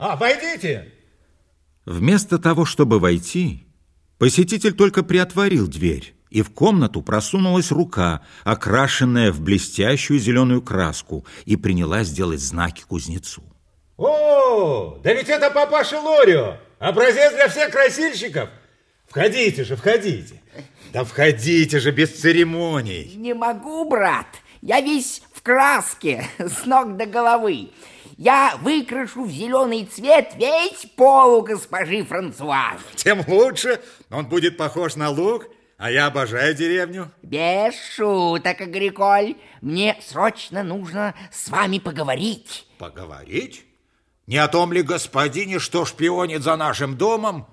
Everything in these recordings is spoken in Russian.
А, войдите! Вместо того, чтобы войти, посетитель только приотворил дверь, и в комнату просунулась рука, окрашенная в блестящую зеленую краску, и принялась делать знаки кузнецу. О, да ведь это папаша Лорио, образец для всех красильщиков. Входите же, входите. Да входите же без церемоний. Не могу, брат. Я весь в краске, с ног до головы. Я выкрашу в зеленый цвет весь пол у госпожи Франсуаз. Тем лучше. Он будет похож на лук, а я обожаю деревню. Без шуток, Агриколь. Мне срочно нужно с вами поговорить. Поговорить? Не о том ли господине, что шпионит за нашим домом?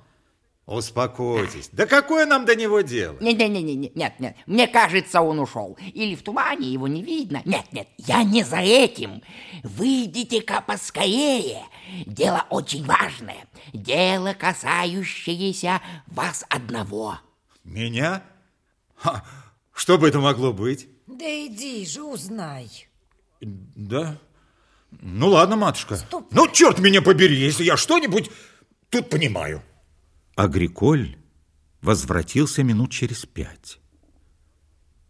Успокойтесь. Да какое нам до него дело? Нет, нет, нет, нет, нет, нет. Мне кажется, он ушел. Или в тумане его не видно. Нет, нет, я не за этим. Выйдите-ка поскорее. Дело очень важное. Дело, касающееся вас одного. Меня? Ха, что бы это могло быть? Да иди же, узнай. Да? Ну ладно, матушка. Стоп. Ну, черт меня побери, если я что-нибудь тут понимаю. Агриколь возвратился минут через пять.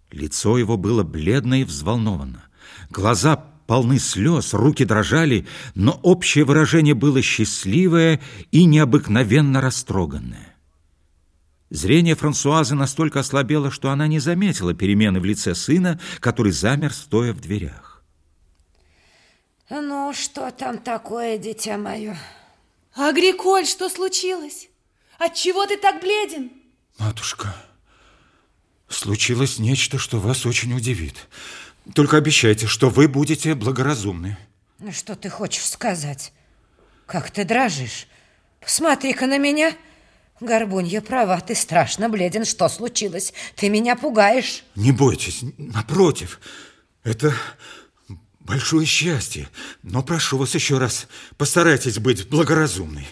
Лицо его было бледно и взволновано. Глаза полны слез, руки дрожали, но общее выражение было счастливое и необыкновенно растроганное. Зрение Франсуазы настолько ослабело, что она не заметила перемены в лице сына, который замер, стоя в дверях. Ну, что там такое, дитя мое? Агриколь, что случилось? Отчего ты так бледен? Матушка, случилось нечто, что вас очень удивит. Только обещайте, что вы будете благоразумны. Ну, что ты хочешь сказать? Как ты дрожишь? Посмотри-ка на меня. Горбунья права, ты страшно бледен. Что случилось? Ты меня пугаешь. Не бойтесь, напротив, это большое счастье. Но прошу вас еще раз, постарайтесь быть благоразумной.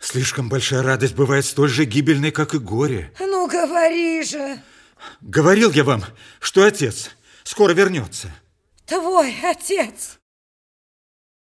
Слишком большая радость бывает столь же гибельной, как и горе. Ну, говори же. Говорил я вам, что отец скоро вернется. Твой отец.